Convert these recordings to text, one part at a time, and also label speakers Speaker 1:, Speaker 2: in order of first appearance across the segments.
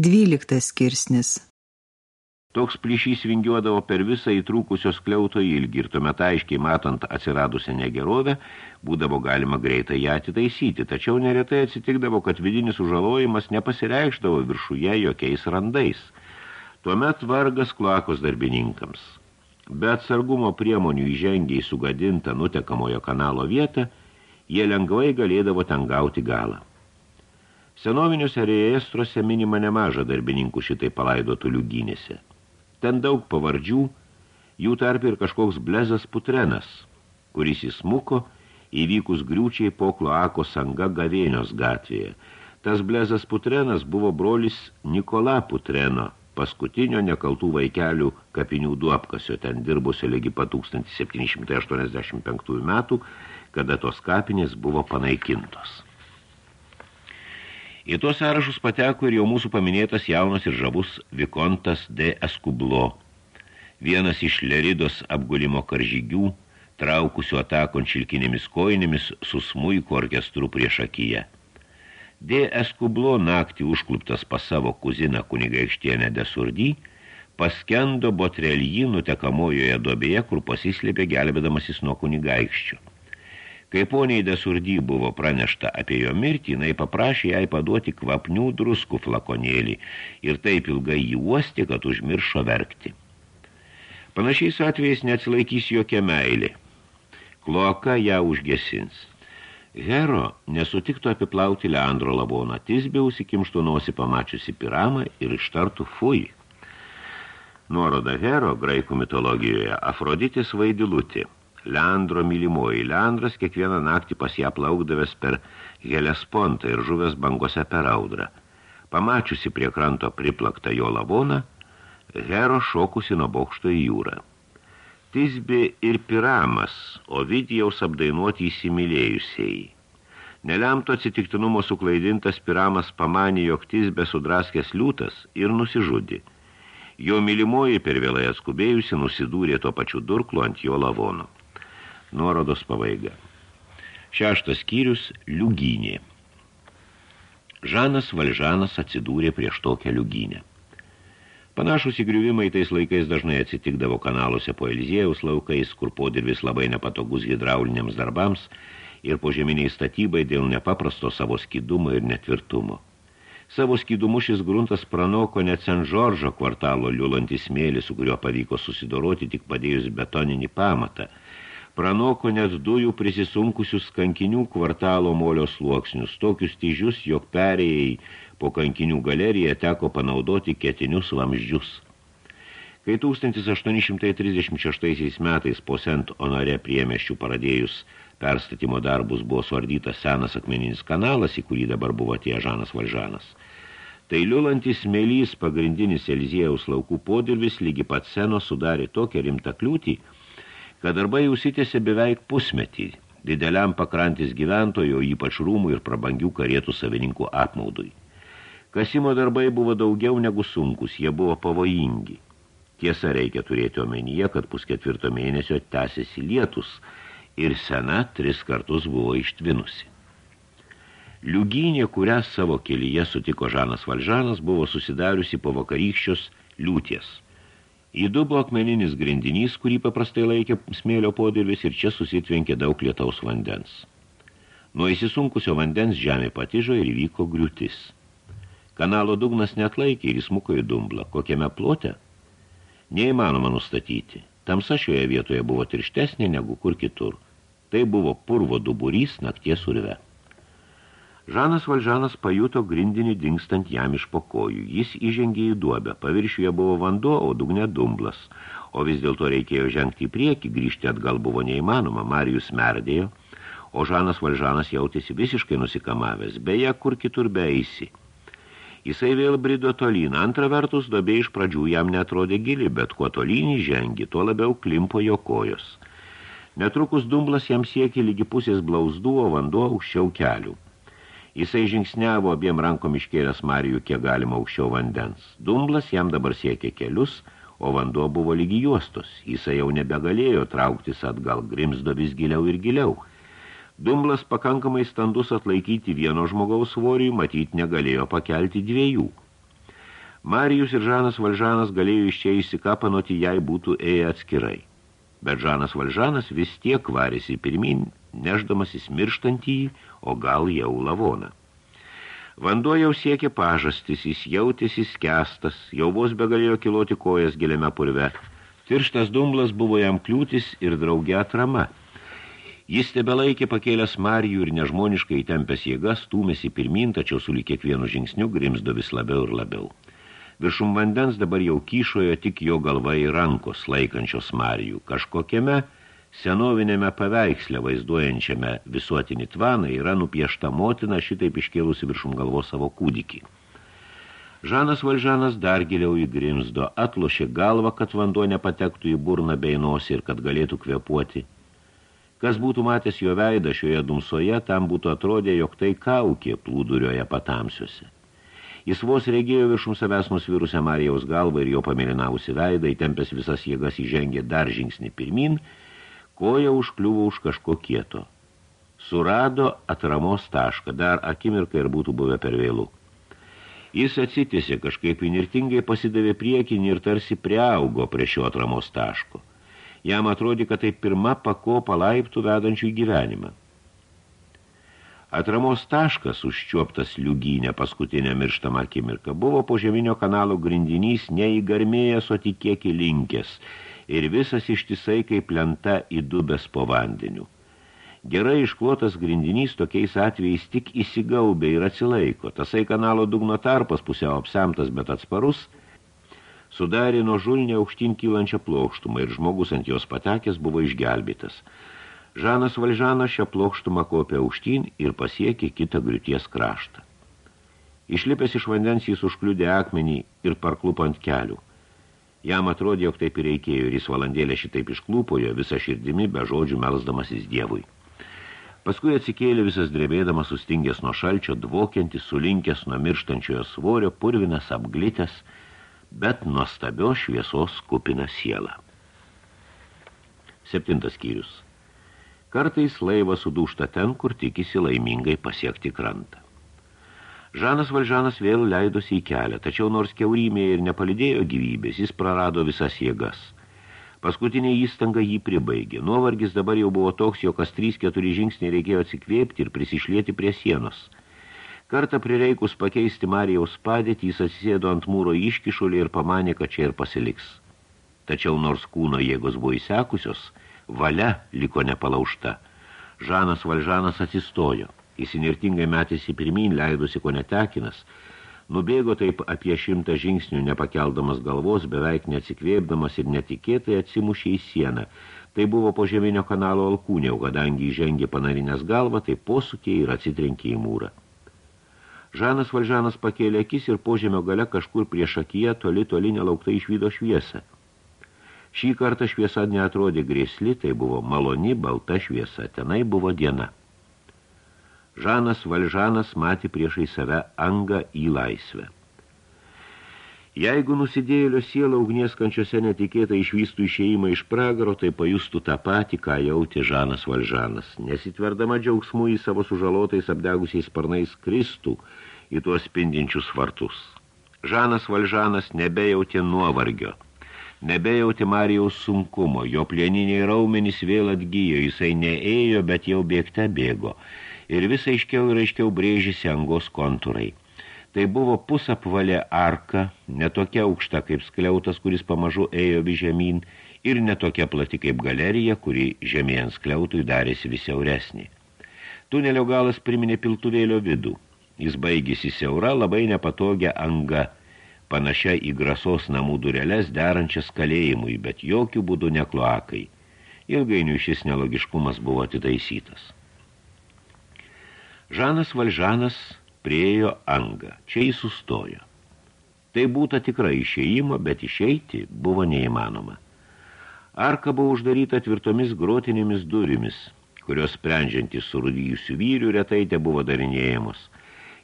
Speaker 1: Dvyliktas skirsnis
Speaker 2: Toks plyšys vingiuodavo per visą įtrūkusios kliauto ilgį ir tuomet aiškiai matant atsiradusią negerovę, būdavo galima greitai ją atitaisyti, tačiau neretai atsitikdavo, kad vidinis užalojimas nepasireikšdavo viršuje jokiais randais. Tuomet vargas kloakos darbininkams. Be atsargumo priemonių įžengiai sugadintą nutekamojo kanalo vietą, jie lengvai galėdavo ten gauti galą. Senoviniuose rejestruose minima nemaža darbininkų šitai palaidotų liugynėse. Ten daug pavardžių, jų tarp ir kažkoks blezas putrenas, kuris įsmuko įvykus griūčiai po kloako sanga gavėnios gatvėje. Tas blezas putrenas buvo brolis Nikola Putreno, paskutinio nekaltų vaikelių kapinių duopkasio, ten dirbusio legi pa 1785 metų, kada tos kapinės buvo panaikintos. Į tuos sąrašus pateko ir jau mūsų paminėtas jaunas ir žavus Vikontas de Eskublo, vienas iš Leridos apgulimo karžygių, traukusių atakon šilkinėmis kojinėmis su smuiku orkestru prieš akiją. De Eskublo naktį užkluptas pas savo kuziną kunigaikštienę de Surdy, paskendo botrelyjį nutekamojoje duobėje, kur pasislėpė gelbėdamasis nuo kunigaikščių. Kai poniai desurdy buvo pranešta apie jo mirtį, jinai paprašė jai paduoti kvapnių druskų flakonėlį ir taip ilgai jį uosti, kad užmiršo verkti. Panašiais atvejais neatsilaikys jokia meilė. Kloaka ją užgesins. Hero nesutiktų apiplauti Leandro lavoną, tisbė užsikimštų nosi pamačiusi piramą ir ištartų fui. Nuoroda Hero graikų mitologijoje Afroditės vaidilutė – Leandro mylimoji. Leandras kiekvieną naktį pas ją plaukdavęs per Helespontą ir žuvęs bangose per audrą. Pamačiusi prie kranto priplaktą jo lavoną, Hero šokusi nuo bokšto į jūrą. Tisbi ir Piramas, Ovidijaus apdainuoti įsimylėjusieji. Nelemto atsitiktinumo suklaidintas Piramas pamanė, jog Tisbė sudraskęs liūtas ir nusižudė. Jo mylimoji per vėlai atskubėjusi nusidūrė tuo pačiu durklu ant jo lavono. Nuorodos pabaiga. Šeštas skyrius – liugynė. Žanas Valžanas atsidūrė prieš tokią liugynę. Panašus įgriuvimai tais laikais dažnai atsitikdavo kanaluose po Eliziejaus laukais, kur podirvis labai nepatogus hidrauliniams darbams ir požeminiai statybai dėl nepaprasto savo skidumo ir netvirtumo. Savo skidumu šis gruntas pranoko net Sen Žoržo kvartalo liulantį smėlį, su kuriuo pavyko susidoroti tik padėjus betoninį pamatą – pranoko net dujų prisisunkusius kankinių kvartalo molio sluoksnius, tokius tyžius, jog perėjai po kankinių galeriją teko panaudoti ketinius vamzdžius. Kai 1836 metais po Sent Honore priemeščių paradėjus perstatymo darbus buvo suardytas senas akmeninis kanalas, į kurį dabar buvo tie Žanas Valžanas. Tai liulantis melys pagrindinis Eliziejaus laukų podirvis lygi pat seno sudarė tokią rimtą kliūtį, kad darbai užsitėsi beveik pusmetį dideliam pakrantis gyventojo, ypač rūmų ir prabangių karietų savininkų apmaudui. Kasimo darbai buvo daugiau negu sunkus, jie buvo pavojingi. Tiesa, reikia turėti omenyje, kad pusketvirto mėnesio tęsiasi lietus ir sena tris kartus buvo ištvinusi. Liugynė, kurią savo kelyje sutiko Žanas Valžanas, buvo susidariusi po vakarykščios liūties – Įdubo akmeninis grindinys, kurį paprastai laikė smėlio podirvis ir čia susitvenkė daug lietaus vandens. Nuo įsisunkusio vandens žemė patižo ir įvyko griūtis. Kanalo dugnas netlaikė ir įsmuko į dumblą. Kokiame plote? Neįmanoma nustatyti. Tamsa šioje vietoje buvo tirštesnė negu kur kitur. Tai buvo purvo duburys nakties urve. Žanas Valžanas pajuto grindinį dingstant jam iš pokojų. Jis įžengė į duobę, paviršiuje buvo vanduo, o dugne dumblas. O vis dėlto reikėjo žengti į priekį, grįžti atgal buvo neįmanoma, Marijus merdėjo, o Žanas Valžanas jautėsi visiškai nusikamavęs, beje, kur kitur beeisi. Jisai vėl brido tolyn, antra vertus, dobė iš pradžių jam netrodė gili, bet kuo tolyn įžengi, tuo labiau klimpo jo kojos. Netrukus dumblas jam siekė lygi pusės blausdų, o vanduo aukščiau kelių. Jisai žingsniavo abiem rankom iškėlęs Marijų kiek galima aukščiau vandens. Dumblas jam dabar siekė kelius, o vanduo buvo lygi juostos. Jisai jau nebegalėjo trauktis atgal, grimsdo vis giliau ir giliau. Dumblas pakankamai standus atlaikyti vieno žmogaus svoriui, matyti negalėjo pakelti dviejų. Marijus ir Žanas Valžanas galėjo iš čia įsikapanoti, jei būtų ėję atskirai. Bet Žanas Valžanas vis tiek varėsi pirmin, neždamasis mirštantį, o gal jau lavoną. Vanduo jau siekė pažastis, jis jautėsi skestas, jau vos begalėjo kiloti kojas giliame purve. Tirštas dumblas buvo jam kliūtis ir draugė atrama. Jis tebelaikė pakėlęs Marijų ir nežmoniškai tempęs jėgas, stūmėsi pirmin, tačiau su lyg kiekvienu žingsniu grimzdo vis labiau ir labiau. Viršum vandens dabar jau kyšojo tik jo galva į rankos laikančios Marijų. Kažkokiame senovinėme paveiksle vaizduojančiame visuotinį tvaną yra nupiešta motina šitaip iškėlusi viršum galvos savo kūdikį. Žanas Valžanas dar giliau įgrimzdo, atlošė galvą, kad vanduo nepatektų į burną bei nosį ir kad galėtų kvepuoti. Kas būtų matęs jo veidą šioje dumsoje, tam būtų atrodė, jog tai kaukė plūdurioje patamsiuose. Jis vos regėjo viršum savęs nusvirusią Marijaus galvą ir jo pamėlynavusi veidą, įtempęs visas jėgas įžengė dar žingsnį pirmin, koja užkliuvo už kažko kieto. Surado atramos tašką, dar akimirką ir būtų buvę per vėlų. Jis atsitėsi kažkaip inirtingai pasidavė priekinį ir tarsi priaugo prie šio atramos taško. Jam atrodė, kad tai pirma pakopa laiptų vedančių į gyvenimą. Atramos taškas, užčiuoptas liugynę paskutinę mirštamą akimirką, buvo po žeminio kanalo grindinys neįgarmėjęs, o tik kiek įlinkęs, ir visas ištisai kaip lenta įdubęs po vandeniu. Gerai išklotas grindinys tokiais atvejais tik įsigaubė ir atsilaiko. Tasai kanalo dugno tarpas pusiau apsemtas, bet atsparus, sudarė nuo žulnė aukštyn kylančią plokštumą ir žmogus ant jos patekęs buvo išgelbėtas – Žanas Valžanas šią plokštumą kopė aukštyn ir pasiekė kitą griūties kraštą. Išlipęs iš vandens jis užkliudė akmenį ir parklupo ant kelių. Jam atrodė, jog taip ir reikėjo ir jis valandėlę šitaip išklūpojo visą širdimi be žodžių melsdamasis dievui. Paskui atsikėlė visas drebėdamas sustingęs nuo šalčio, dvokiantis, sulinkęs nuo mirštančiojo svorio, purvinas, apglitęs, bet nuostabios šviesos kupina siela. Septintas skyrius. Kartais laivas sudūšta ten, kur tikisi laimingai pasiekti krantą. Žanas Valžanas vėl leidosi į kelią, tačiau nors keurymė ir nepalidėjo gyvybės, jis prarado visas jėgas. Paskutinė įstanga jį pribaigė. Nuovargis dabar jau buvo toks, jog kas 3-4 žingsniai reikėjo atsikvėpti ir prisišlėti prie sienos. Kartą prireikus pakeisti Marijaus padėtį, jis atsisėdo ant mūro iškišulį ir pamanė, kad čia ir pasiliks. Tačiau nors kūno jėgos buvo įsekusios, valia liko nepalaužta. Žanas Valžanas atsistojo. Jis inirtingai metėsi pirmin, leidosi ko netekinas. Nubėgo taip apie šimtą žingsnių, nepakeldamas galvos, beveik neatsikvėpdamas ir netikėtai atsimušė į sieną. Tai buvo po žeminio kanalo alkūnė, kadangi įžengė panarinės galvą, tai posūkė ir atsitrenkė į mūrą. Žanas Valžanas pakėlė akis ir požemio gale kažkur prieš akiją toli toli nelauktai išvydo šviesą. Šį kartą šviesa neatrodė grėsli, tai buvo maloni, balta šviesa, tenai buvo diena. Žanas Valžanas matė priešai save angą į laisvę. Jeigu nusidėjėlio siela ugnies kančiose netikėtai išvystų išėjimą iš pragaro, tai pajustų tą patį, ką jautė Žanas Valžanas. Nesitverdama džiaugsmų į savo sužalotais apdegusiais sparnais kristų į tuos spindinčius vartus. Žanas Valžanas nebejautė nuovargio – Nebejauti Marijaus sunkumo, jo plieniniai raumenys vėl atgyjo, jisai neėjo, bet jau bėgte bėgo. Ir visai aiškiau ir aiškiau brėžėsi angos kontūrai. Tai buvo pusapvalė arka, netokia aukšta kaip skliautas, kuris pamažu ėjo vis žemyn, ir netokia plati kaip galerija, kuri žemėjant skliautui darėsi vis siauresnį. Tunelio galas priminė piltuvėlio vidų. Jis baigėsi siaura, labai nepatogia anga – panašia į grasos namų dureles derančias kalėjimui, bet jokių būdų ne kloakai. Ilgainiui šis nelogiškumas buvo atitaisytas. Žanas Valžanas priejo angą, čia jis sustojo. Tai būta tikrai išėjimo, bet išeiti buvo neįmanoma. Arka buvo uždaryta tvirtomis grotinėmis durimis, kurios sprendžiantys surūdyjusių vyrių retai te buvo darinėjamos –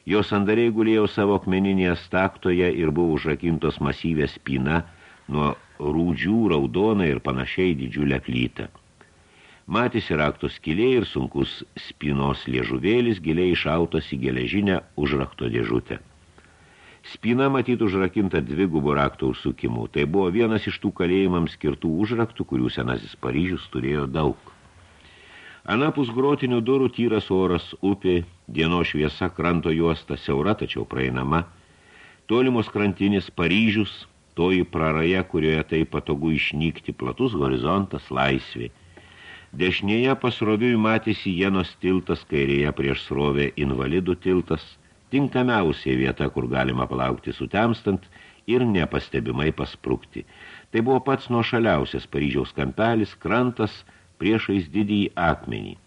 Speaker 2: Jos sandariai gulėjo savo akmeninėje staktoje ir buvo užrakintos masyvė spina nuo rūdžių raudona ir panašiai didžiulę plytą. Matėsi rakto skilė ir sunkus spinos liežuvėlis giliai išautas į geležinę užrakto dėžutę. Spina matyti užrakinta dvigubų raktų užsukimų. Tai buvo vienas iš tų kalėjimams skirtų užraktų, kurių senasis Paryžius turėjo daug. Anapus grotinių durų tyras oras, upė, dieno šviesa, kranto juosta, siaura, tačiau praeinama. Tolimos krantinis Paryžius, toji praraja, kurioje tai patogu išnykti, platus horizontas, laisvė. Dešinėje pasroviui matėsi jenos tiltas, kairėje prieš srovę invalidų tiltas – tinkamiausia vieta, kur galima palaukti sutemstant ir nepastebimai pasprukti. Tai buvo pats nuošaliausias Paryžiaus kampelis, krantas priešais didįjį akmenį.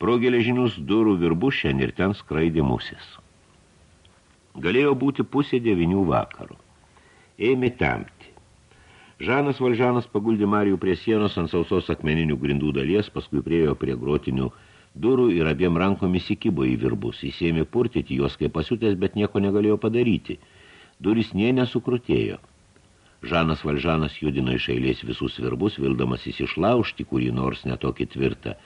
Speaker 2: Pro geležinius durų virbu šiandien ir ten skraidė musis. Galėjo būti pusė devinių vakaro. Ėmė temti. Žanas Valžanas paguldė Marijų prie sienos ant sausos akmeninių grindų dalies, paskui priejo prie grotinių durų ir abiem rankomis įkibo į virbus. Jis ėmė purtyti juos kaip pasiutęs, bet nieko negalėjo padaryti. Duris nie nesukrutėjo. Žanas Valžanas judino iš eilės visus virbus, vildamas išlaužti kurį nors netokį tvirtą,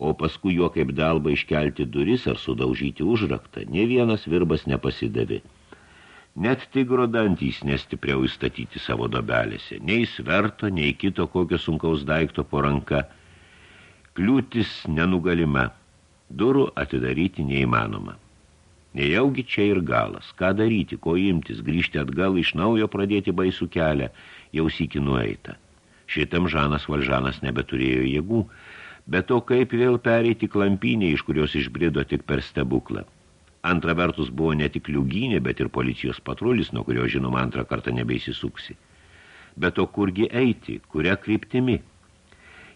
Speaker 2: o paskui jo kaip dalba iškelti duris ar sudaužyti užraktą. Ne vienas virbas nepasidavė. Net tigro dantys nestipriau įstatyti savo dobelėse, nei sverto, nei kito kokio sunkaus daikto po ranka – Kliūtis nenugalima, durų atidaryti neįmanoma. Nejaugi čia ir galas, ką daryti, ko imtis, grįžti atgal iš naujo pradėti baisų kelią, jau sįki nueita. Šitam Žanas Valžanas nebeturėjo jėgų, bet to kaip vėl pereiti klampinę, iš kurios išbrido tik per stebuklą. Antra vertus buvo ne tik liuginė, bet ir policijos patrulis, nuo kurio, žinoma, antrą kartą nebeisisuksi. Bet to kurgi eiti, kuria kryptimi –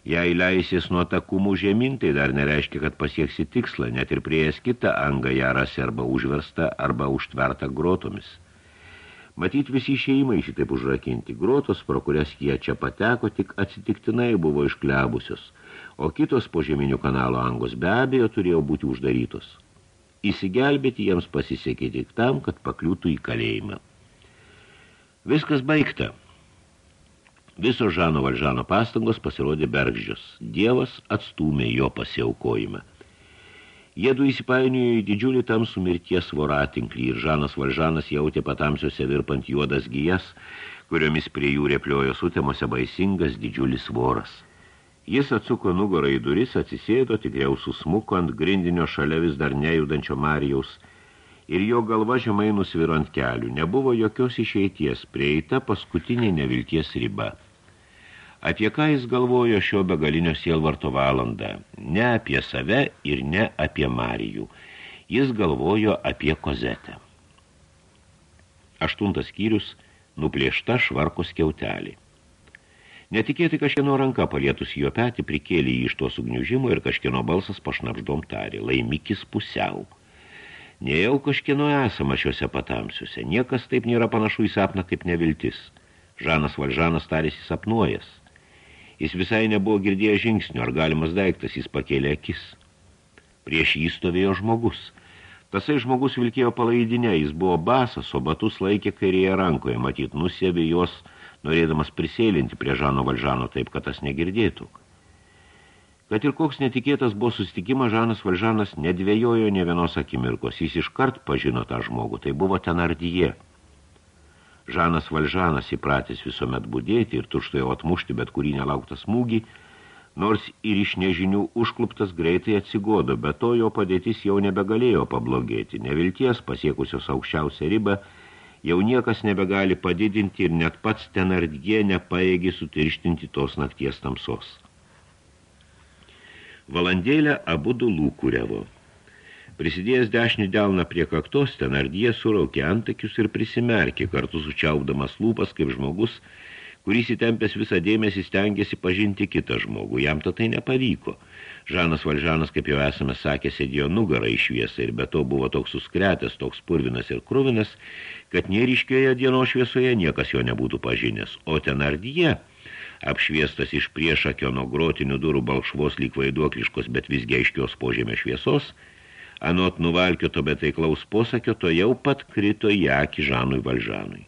Speaker 2: Jei leisies nuo takumų žemyn, tai dar nereiškia, kad pasieksi tikslą, net ir prieės kitą angą ją rasi arba užversta, arba užtverta grotomis. Matyt, visi šeimai šitaip užrakinti. Grotos, pro kurias jie čia pateko, tik atsitiktinai buvo išklebusios, o kitos po žeminių kanalo angos be abejo turėjo būti uždarytos. Įsigelbėti jiems pasisekė tik tam, kad pakliūtų į kalėjimą. Viskas baigta. Viso Žano Valžano pastangos pasirodė bergždžios. Dievas atstūmė jo pasiaukojimą. Jėdu įsipainiojo į didžiulį tamsų mirties voratinklį ir Žanas Valžanas jautė patamsiuose virpant juodas gijas, kuriomis prie jų repliojo sutemose baisingas didžiulis voras. Jis atsuko nugarą į duris, atsisėdo, tikriau susmuko ant grindinio šalia vis dar nejudančio Marijaus ir jo galva žemai nusviro ant kelių. Nebuvo jokios išeities, prieita paskutinė nevilties riba. Apie ką jis galvojo šio begalinio sielvarto valandą? Ne apie save ir ne apie Marijų. Jis galvojo apie kozetę. Aštuntas skyrius – nuplėšta švarkos kiautelį. Netikėtai kažkieno ranka palietus jo petį prikėlė jį iš to sugniužimo ir kažkieno balsas pašnapždom tarė – laimikis pusiau. Nejau kažkieno esama šiuose patamsiuose. Niekas taip nėra panašu į sapną kaip neviltis. Žanas Valžanas tarėsi sapnuojas – Jis visai nebuvo girdėjęs žingsnių, ar galimas daiktas, jis pakėlė akis. Prieš jį stovėjo žmogus. Tasai žmogus vilkėjo palaidinę, jis buvo basas, o batus laikė kairėje rankoje, matyt, nusėbė jos, norėdamas prisėlinti prie Žano Valžano taip, kad tas negirdėtų. Kad ir koks netikėtas buvo susitikimas, Žanas Valžanas nedvėjojo ne vienos akimirkos, jis iškart pažino tą žmogų, tai buvo Tenardyje. Žanas Valžanas įpratęs visuomet būdėti ir tuštojo atmušti bet kurį nelauktą smūgį, nors ir iš nežinių užkluptas greitai atsigodo, bet to jo padėtis jau nebegalėjo pablogėti. Nevilties pasiekusios aukščiausią ribą, jau niekas nebegali padidinti ir net pats tenardgie nepaėgi sutirštinti tos nakties tamsos. Valandėlę abu du lūkurevo. Prisidėjęs dešinį delną prie kaktos, tenardie suraukė antakius ir prisimerkė, kartu sučiaupdamas lūpas kaip žmogus, kuris įtempęs visą dėmesį stengiasi pažinti kitą žmogų. Jam to tai nepavyko. Žanas Valžanas, kaip jau esame sakę, sėdėjo nugarą į šviesą ir be to buvo toks suskretęs, toks purvinas ir kruvinas, kad neriškioje dienos šviesoje niekas jo nebūtų pažinęs. O tenardie, apšviestas iš priešakio nuo grotinių durų balkšvos lyg vaiduokliškos, bet visgi aiškios požemio šviesos, anot nuvalkioto betaiklaus posakio, to jau pat krito į akį Žanui Valžanui.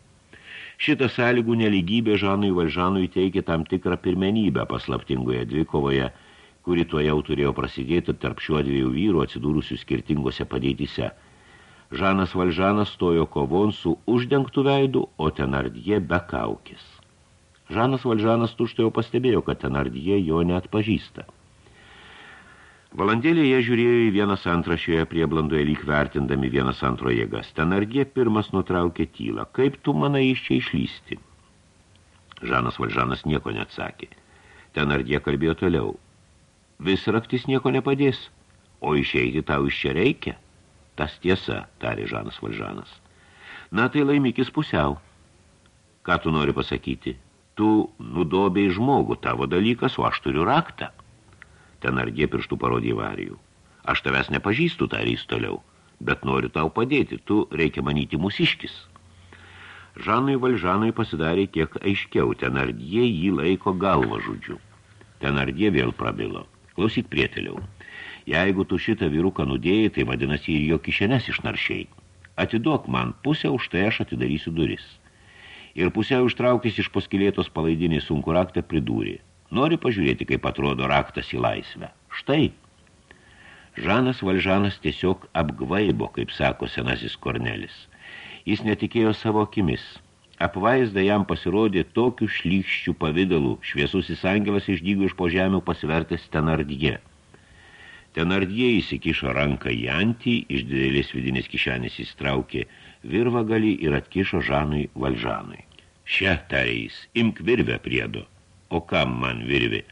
Speaker 2: Šitą sąlygų neligybė Žanui Valžanui teikė tam tikrą pirmenybę paslaptingoje dvikovoje, kuri tuo jau turėjo prasidėti tarp šiuo dviejų vyrų atsidūrusių skirtingose padėtyse. Žanas Valžanas stojo kovon su uždengtų veidų, o Tenardie be kaukis. Žanas Valžanas tuštai jau pastebėjo, kad Tenardie jo net pažįsta. Valandėlė jie žiūrėjo į vienas antrą šioje prieblandoje lyg vertindami vienas antro jėgas. Tenardie pirmas nutraukė tylą. Kaip tu manai iš čia išlysti? Žanas Valžanas nieko neatsakė. Tenardie kalbėjo toliau. Vis raktis nieko nepadės, o išeiti tau iš čia reikia. Tas tiesa, tarė Žanas Valžanas. Na, tai laimikis pusiau. Ką tu nori pasakyti? Tu nudobėjai žmogų, tavo dalykas, o aš turiu raktą. Ten argie pirštų parodė varijų. Aš tavęs nepažįstu, tarys toliau, bet noriu tau padėti, tu reikia manyti mūsiškis. Žanui Valžanui pasidarė kiek aiškiau, ten ardie jį laiko galva žodžiu. Ten ardie vėl prabilo. Klausyk, prieteliau. Jeigu tu šitą vyruką nudėjai, tai vadinasi ir jo kišenes išnaršiai. Atiduok man pusę, už tai aš atidarysiu duris. Ir pusiau ištraukęs iš paskilėtos palaidinį sunku raktą pridūrė. Nori pažiūrėti, kaip atrodo raktas į laisvę. Štai. Žanas Valžanas tiesiog apgvaibo, kaip sako senasis Kornelis. Jis netikėjo savo akimis. Apvaizda jam pasirodė tokių šlykščių pavidalų, šviesusis angelas išdygo iš po žemių pasivertęs tenardie. Tenardie įsikišo ranką į antį, iš didelės vidinės kišenės įstraukė virvagalį ir atkišo Žanui Valžanui. Šia, tarė jis, imk virvę priedo. O kam man virvė?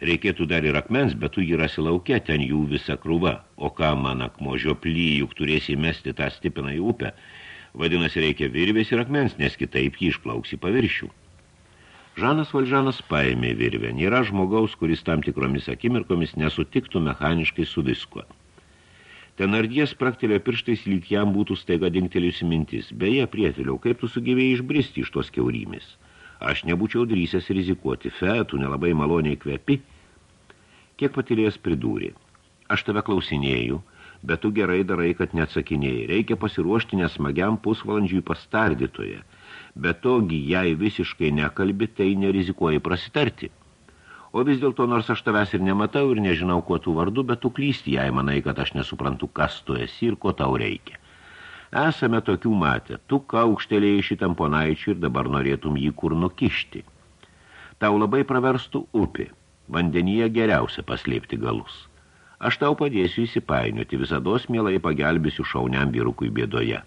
Speaker 2: Reikėtų dar ir akmens, bet tu jį rasi lauke, ten jų visa krūva. O kam man akmo žioplį, juk turėsi mesti tą stipiną į upę. Vadinasi, reikia virvės ir akmens, nes kitaip jį išplauksi paviršių. Žanas Valžanas paėmė virvę. Nėra žmogaus, kuris tam tikromis akimirkomis nesutiktų mechaniškai su viskuo. Ten ardies praktelio pirštais lyg jam būtų staiga dingtelėjusi mintis. Beje, prieteliau, kaip tu sugyvėjai išbristi iš tos keurymės? Aš nebūčiau drysęs rizikuoti. Fe, tu nelabai maloniai kvepi. Kiek patilėjęs pridūrė. Aš tave klausinėjau, bet tu gerai darai, kad neatsakinėjai. Reikia pasiruošti nesmagiam pusvalandžiui pastardytoje – bet togi, jei visiškai nekalbi, tai nerizikuoji prasitarti. O vis dėlto, nors aš tavęs ir nematau ir nežinau, kuo tu vardu, bet tu klysti, jei manai, kad aš nesuprantu, kas tu esi ir ko tau reikia. Esame tokių matę, tu kaukštelėjai šitam ponaičiui ir dabar norėtum jį kur nukišti. Tau labai praverstų upė, vandenyje geriausia paslėpti galus. Aš tau padėsiu įsipainioti, visados mielai pagelbėsiu šauniam vyrukui bėdoje.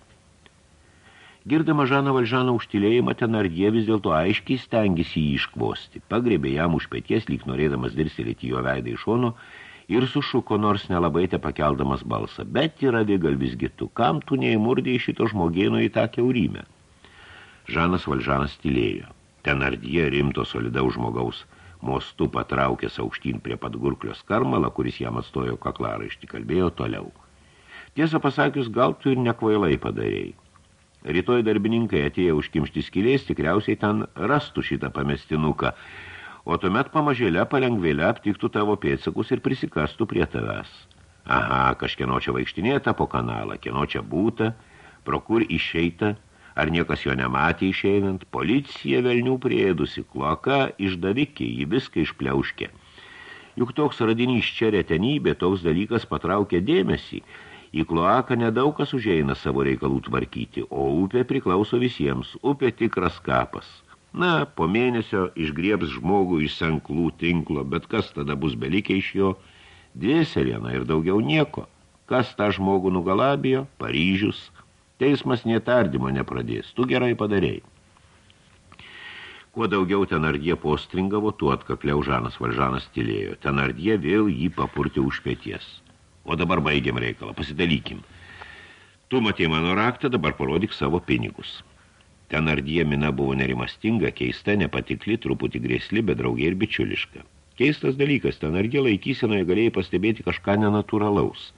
Speaker 2: Girdama Žaną Valžaną užtilėjimą, Tenardie vis dėlto aiškiai stengėsi jį iškvosti. Pagrebė jam už pėties, lyg norėdamas dirstelėti jo veidą iš šono ir sušuko nors nelabai te pakeldamas balsą. Bet yra vėgalvis gitu, kam tu neįmurdėjai šito žmogėno į tą keurymę? Žanas Valžanas tylėjo. Tenardie rimto solidaus žmogaus mostu patraukęs aukštyn prie pat gurklio skarmalą, kuris jam atstojo kaklaraištį, kalbėjo toliau. Tiesą pasakius, gal tu ir nekvailai padarėjai. Rytoj darbininkai atėję užkimšti skilės, tikriausiai ten rastų šitą pamestinuką, o tuomet pamažėlę palengvėlę aptiktų tavo pėdsakus ir prisikastų prie tavęs. Aha, kažkieno čia vaikštinėta po kanalą, kieno čia būta, pro kur išeita, ar niekas jo nematė išeinant, policija velnių priedusi, kloaka išdavikė, jį viską išpliauškė. Juk toks radinys čia retenybė, toks dalykas patraukė dėmesį – Į kloaką nedaug kas užeina savo reikalų tvarkyti, o upė priklauso visiems, upė tikras kapas. Na, po mėnesio išgriebs žmogų iš senklų tinklo, bet kas tada bus belikę iš jo? Dvėselėna ir daugiau nieko. Kas tą žmogų nugalabijo? Paryžius. Teismas netardymo nepradės. Tu gerai padarėjai. Kuo daugiau tenardie postringavo, tuo atkakliau Žanas Valžanas tylėjo. Tenardie vėl jį papurtė už pėties. O dabar baigiam reikalą, pasidalykim. Tu matė mano raktą, dabar parodyk savo pinigus. Ten ardie mina buvo nerimastinga, keista, nepatikli, truputį grėsli, bet draugė ir bičiuliška. Keistas dalykas, ten ardie laikysenoje galėjai pastebėti kažką nenatūralaus.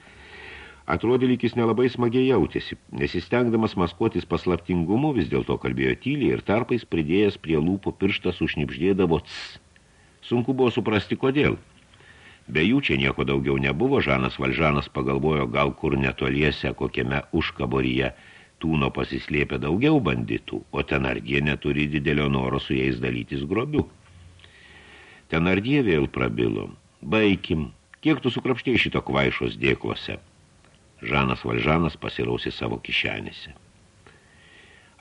Speaker 2: Atrodė, lyg jis nelabai smagiai jautėsi, nesistengdamas maskuotis paslaptingumu, vis dėlto kalbėjo tyliai ir tarpais pridėjęs prie lūpų pirštas užnipždėdavo ts. Sunku buvo suprasti, kodėl – Be jų čia nieko daugiau nebuvo, Žanas Valžanas pagalvojo gal kur netoliese kokiame užkaboryje tūno pasislėpė daugiau banditų, o Tenardie neturi didelio noro su jais dalytis grobiu. Tenardie vėl prabilo. Baikim, kiek tu sukrapštėjai šito kvaišos dėklose? Žanas Valžanas pasirausi savo kišenėse.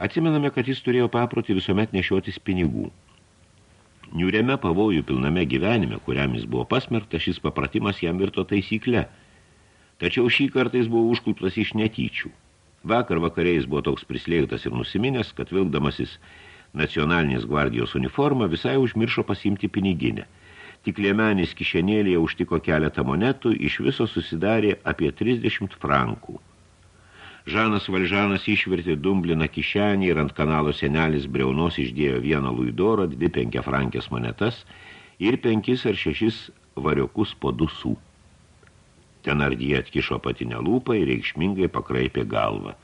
Speaker 2: Atsimename, kad jis turėjo paprotį visuomet nešiotis pinigų. Niūrėme pavojų pilname gyvenime, kuriam jis buvo pasmerktas, šis papratimas jam virto taisykle. Tačiau šį kartą jis buvo užkultas iš netyčių. Vakar vakariais buvo toks prislėgtas ir nusiminęs, kad vilkdamasis nacionalinės gvardijos uniformą visai užmiršo pasimti piniginę. Tik liemenis kišenėlėje užtiko keletą monetų, iš viso susidarė apie 30 frankų. Žanas Valžanas išvertė dumbliną kišenį ir ant kanalo senelis breunos išdėjo vieną luidorą, dvi penkiafrankės monetas ir penkis ar šešis variokus po dusų. Tenardyje atkišo patinę lūpą ir reikšmingai pakraipė galvą.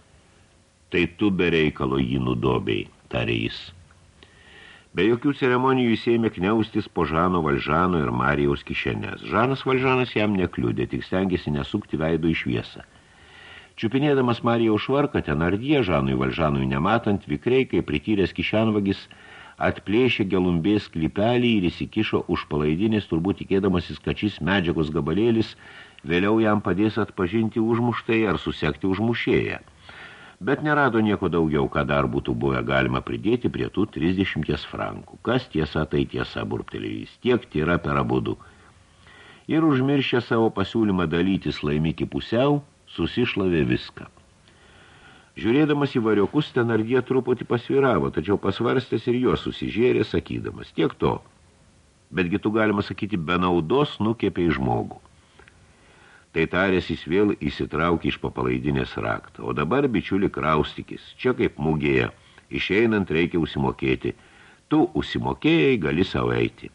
Speaker 2: Tai tu be reikalo jį nudobei, tarė jis. Be jokių ceremonijų jis ėmė kniaustis po Žano Valžano ir Marijaus kišenės. Žanas Valžanas jam nekliudė, tik stengiasi nesukti veidų į šviesą. Čiupinėdamas Marijaus švarką, ten ardie Žanui Valžanui nematant, vikrai, kai prityręs kišenvagis, atplėšė gelumbės klipelį ir įsikišo už palaidinės, turbūt tikėdamasis, kad šis medžiagos gabalėlis vėliau jam padės atpažinti užmuštai ar susekti užmušėją. Bet nerado nieko daugiau, ką dar būtų buvę galima pridėti prie tų 30 frankų. Kas tiesa, tai tiesa, burptelėjais. Tiek tyra per abudu. Ir užmiršę savo pasiūlymą dalytis laimikį pusiau, susišlavė viską. Žiūrėdamas į variokus, tenardie truputį pasviravo, tačiau pasvarstęs ir juos susižėrė, sakydamas, tiek to. Betgi tu galima sakyti, be naudos nukėpė į žmogų. Tai tarės jis vėl įsitraukė iš papalaidinės raktą. O dabar, bičiuli, kraustikis, čia kaip mugėje, išeinant reikia užsimokėti. Tu užsimokėjai, gali savo eiti.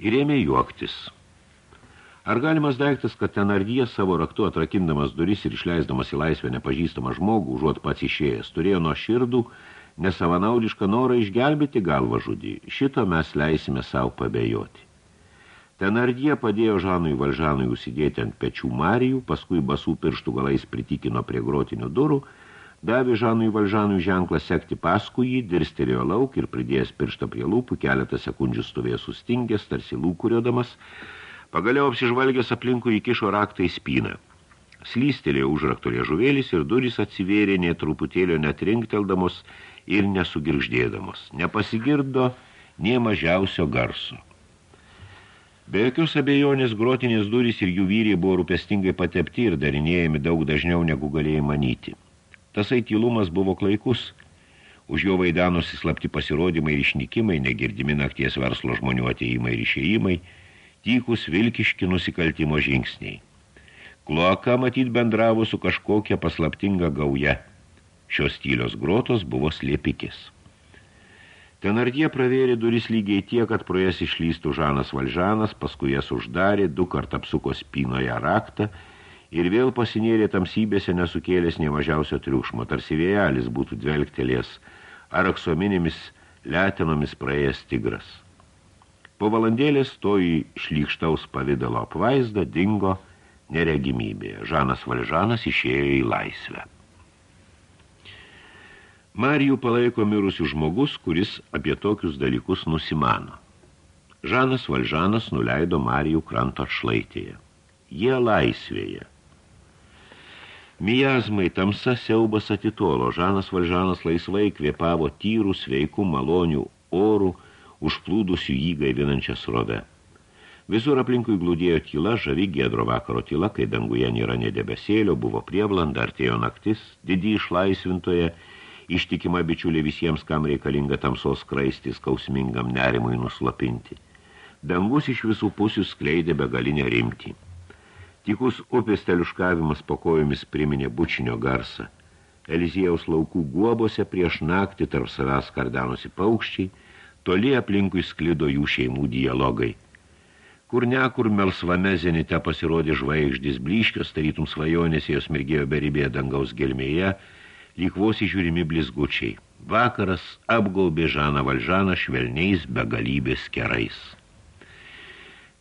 Speaker 2: Ir ėmė juoktis. Ar galimas daiktas, kad tenardyje savo raktu atrakindamas duris ir išleisdamas į laisvę nepažįstamą žmogų, užuot pats išėjęs, turėjo nuo širdų nesavanaudišką norą išgelbėti galvą žudį. Šito mes leisime savo pabejoti. Tenardie padėjo Žanui Valžanui užsidėti ant pečių Marijų, paskui basų pirštų galais pritikino prie grotinių durų, davė Žanui Valžanui ženklą sekti paskui jį, dirstelėjo lauk ir pridėjęs pirštą prie lūpų, keletą sekundžių stovėjo sustingęs, tarsi lūkuriodamas, Pagaliau apsižvalgęs aplinkui įkišo raktą į spyną. Slystelėjo užrakto liežuvėlis ir durys atsivėrė nė truputėlio netrinkteldamos ir nesugirždėdamos. Nepasigirdo nė mažiausio garso. Be jokios abejonės grotinės durys ir jų vyriai buvo rūpestingai patepti ir darinėjami daug dažniau negu galėjai manyti. Tasai tylumas buvo klaikus. Už jo vaidanosi slapti pasirodymai ir išnykimai, negirdimi nakties verslo žmonių ateimai ir išėjimai – tykus vilkiški nusikaltimo žingsniai. Kloaka matyt bendravo su kažkokia paslaptinga gauja. Šios tylios grotos buvo slėpikis. Tenardie pravėrė duris lygiai tiek, kad pro jas išlystų Žanas Valžanas, paskui jas uždarė, du kart apsuko spinoje raktą ir vėl pasinėrė tamsybėse nesukėlęs nemažiausio triukšmo, tarsi vėjalis būtų dvelgtelės ar aksominėmis letenomis praėjęs tigras. Po valandėlės toji šlykštaus pavidalo apvaizda dingo neregimybėje. Žanas Valžanas išėjo į laisvę. Marijų palaiko mirusių žmogus, kuris apie tokius dalykus nusimano. Žanas Valžanas nuleido Marijų kranto šlaitėje. Jie laisvėje. Miazmai tamsa siaubas atitolo. Žanas Valžanas laisvai kvėpavo tyrų, sveikų, malonių orų, užplūdusių jį gaivinančią srovę. Visur aplinkui glūdėjo tyla, žavi gedro vakaro tyla, kai danguje nėra nedebesėlio, buvo prieblanda, artėjo naktis, didį išlaisvintoje, ištikima bičiulė visiems, kam reikalinga tamsos kraistis, skausmingam nerimui nuslapinti. Dangus iš visų pusių skleidė begalinę rimtį. Tikus upės teliuškavimas po kojomis priminė bučinio garsą. Eliziejaus laukų guobose prieš naktį tarp savęs kardenosi paukščiai, Toli aplinkui sklido jų šeimų dialogai. Kur nekur melsvame zenite pasirodė žvaigždės blyškios, tarytum svajonės jos mirgėjo beribėje dangaus gelmėje, lyg vos įžiūrimi blizgučiai. Vakaras apgaubė Žaną Valžaną švelniais begalybės kerais.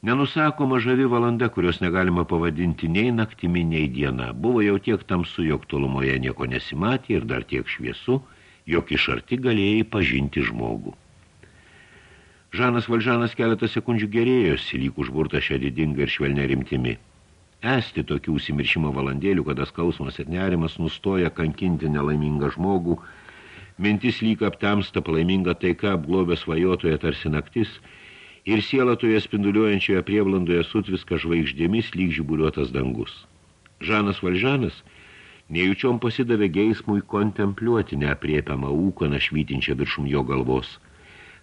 Speaker 2: Nenusakoma žavi valanda, kurios negalima pavadinti nei naktimi, nei diena. Buvo jau tiek tamsu, jog tolumoje nieko nesimatė ir dar tiek šviesu, jog iš arti galėjai pažinti žmogų. Žanas Valžanas keletą sekundžių gerėjosi, lyg užburta šią didingą ir švelnę rimtimi. Esti tokių užsimiršimo valandėlių, kada skausmas ir nerimas nustoja kankinti nelaimingą žmogų, mintis lyg aptemsta palaiminga taika apglobė svajotoje tarsi naktis ir siela toje spinduliuojančioje prieblandoje sutviska žvaigždėmis lyg žiburiuotas dangus. Žanas Valžanas nejučiom pasidavė geismui kontempliuoti neapriepiamą ūką našvytinčią viršum jo galvos –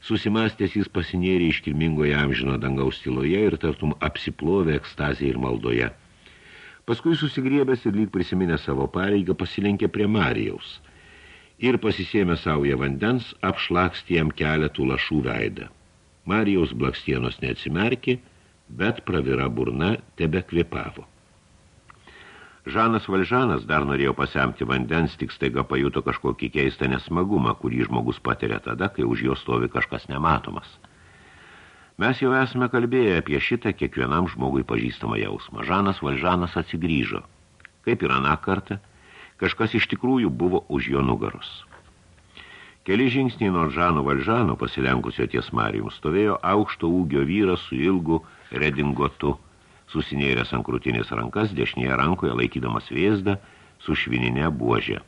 Speaker 2: Susimastęs jis pasinėrė iškilmingoje amžino dangaus tyloje ir tartum apsiplovė ekstazėje ir maldoje. Paskui susigriebęs ir lyg prisiminę savo pareigą pasilenkė prie Marijaus ir pasisėmė saują vandens, apšlakstė jam keletų lašų veidą. Marijaus blakstienos neatsimerkė, bet pravira burna tebe kvėpavo. Žanas Valžanas dar norėjo pasemti vandens, tik staiga pajuto kažkokį keistą nesmagumą, kurį žmogus patiria tada, kai už jo stovi kažkas nematomas. Mes jau esame kalbėję apie šitą kiekvienam žmogui pažįstamą jausmą. Žanas Valžanas atsigrįžo. Kaip ir aną kartą, kažkas iš tikrųjų buvo už jo nugaros. Keli žingsniai nuo Žano Valžano pasilenkusio ties Marijum stovėjo aukšto ūgio vyras su ilgu redingotu susinėręs ant krūtinės rankas, dešinėje rankoje laikydamas vėzdą su švininė buožė.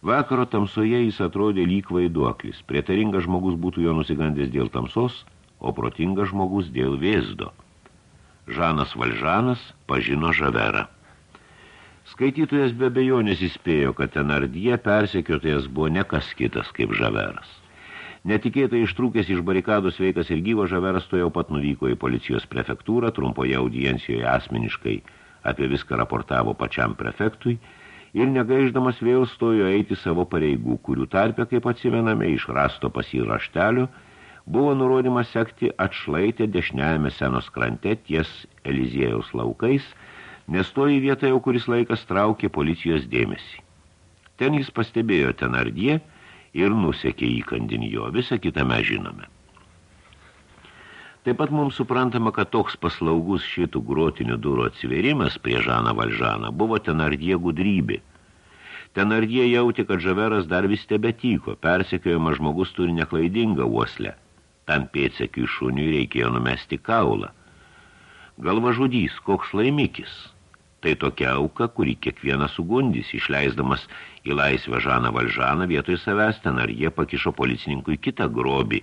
Speaker 2: Vakaro tamsoje jis atrodė lyg vaiduoklis. Prietaringas žmogus būtų jo nusigandęs dėl tamsos, o protingas žmogus dėl vėzdo. Žanas Valžanas pažino žaverą. Skaitytojas be bejonės įspėjo, kad Tenardie persekiotojas buvo ne kas kitas kaip žaveras. Netikėtai ištrūkęs iš barikados sveikas ir gyvo žaveras to jau pat nuvyko į policijos prefektūrą, trumpoje audiencijoje asmeniškai apie viską raportavo pačiam prefektui ir negaiždamas vėl stojo eiti savo pareigų, kurių tarpė, kaip atsimename, iš rasto pasiraštelio, buvo nurodymas sekti atšlaitę dešiniajame senos krante ties Eliziejaus laukais, nes to į vietą jau kuris laikas traukė policijos dėmesį. Ten jis pastebėjo Tenardie, ir nusekė įkandin jo. Visą kitą mes žinome. Taip pat mums suprantama, kad toks paslaugus šitų grotinių durų atsiverimas prie Žaną Valžaną buvo tenardie gudrybė. Tenardie jauti, kad žaveras dar vis tebetyko, persekiojamas žmogus turi neklaidingą uoslę. Tam pėtsekiui šuniui reikėjo numesti kaulą. Galva žudys, koks laimikis – Tai tokia auka, kuri kiekvieną sugundys, išleisdamas į laisvę Žaną Valžaną vietoj savęs ten, ar jie pakišo policininkui kitą grobį.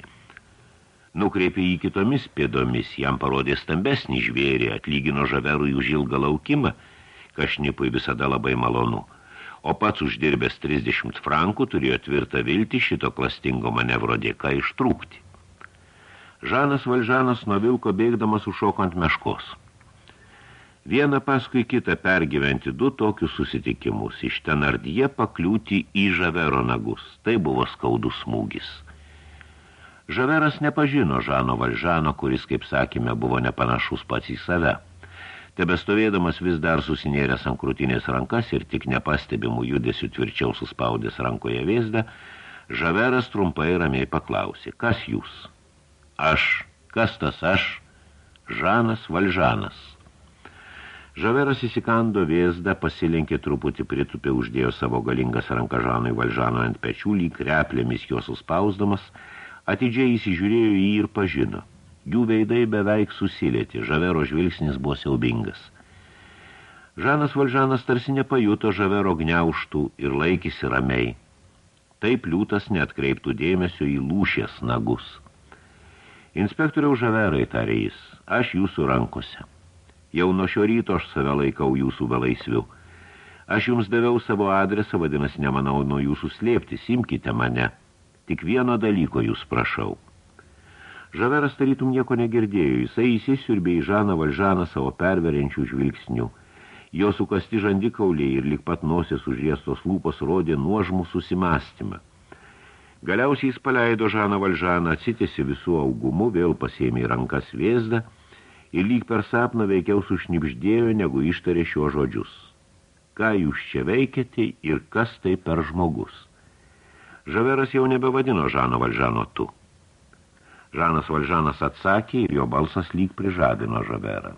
Speaker 2: Nukreipė jį kitomis pėdomis, jam parodė stambesnį žvėrį, atlygino žaverui už ilgą laukimą, kašnipui visada labai malonu, o pats uždirbęs 30 frankų turėjo tvirtą viltį šito klastingo manevro dėka ištrūkti. Žanas Valžanas nuo vilko bėgdamas užšoko ant meškos. Vieną paskui kitą pergyventi du tokius susitikimus, iš ten ardyje pakliūti į žavero nagus. Tai buvo skaudus smūgis. Žaveras nepažino Žano Valžano, kuris, kaip sakėme, buvo nepanašus pats į save. Tebestovėdamas vis dar susinėręs ant krūtinės rankas ir tik nepastebimų judesių tvirčiau suspaudęs rankoje vėzdą, Žaveras trumpai ramiai paklausė, kas jūs? Aš, kas tas aš? Žanas Valžanas. Žaveras įsikando vėzdą, pasilenkė truputį pritupė, uždėjo savo galingas ranką Žanui Valžano ant pečių, lyg replėmis juos suspausdamas, atidžiai įsižiūrėjo jį ir pažino. Jų veidai beveik susilėti, Žavero žvilgsnis buvo siaubingas. Žanas Valžanas tarsi nepajuto Žavero gniauštų ir laikėsi ramiai. Taip liūtas neatkreiptų dėmesio į lūšės nagus. Inspektoriau Žaverai, tarė jis, aš jūsų rankose. Jau nuo šio ryto aš save laikau jūsų belaisviu. Aš jums daviau savo adresą, vadinasi, nemanau nuo jūsų slėpti, simkite mane. Tik vieno dalyko jūs prašau. Žaveras tarytum nieko negirdėjo, jisai įsisiurbė į Žaną Valžaną savo perveriančių žvilgsnių. Jo sukasti žandikauliai ir lik pat nosės užriestos lūpos rodė nuožmų susimastymą. Galiausiai jis paleido Žaną Valžaną, atsitėsi visų augumu, vėl pasėmė rankas vėzdą – ir lyg per sapną veikiau sušnipždėjo, negu ištarė šiuo žodžius. Ką jūs čia veikėte ir kas tai per žmogus? Žaveras jau nebevadino Žano Valžano tu. Žanas Valžanas atsakė ir jo balsas lyg prižadino Žaverą.